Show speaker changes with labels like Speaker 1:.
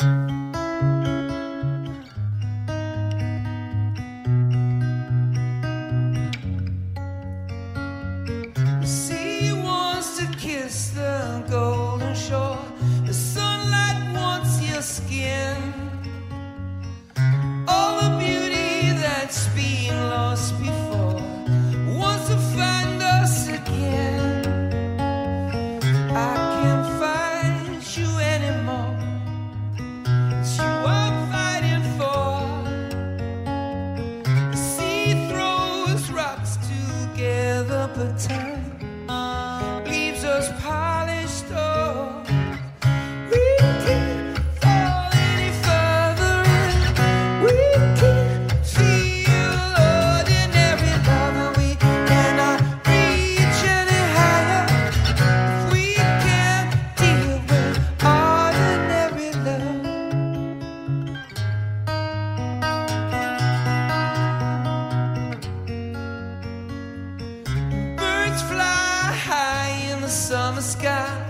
Speaker 1: The but time summer sky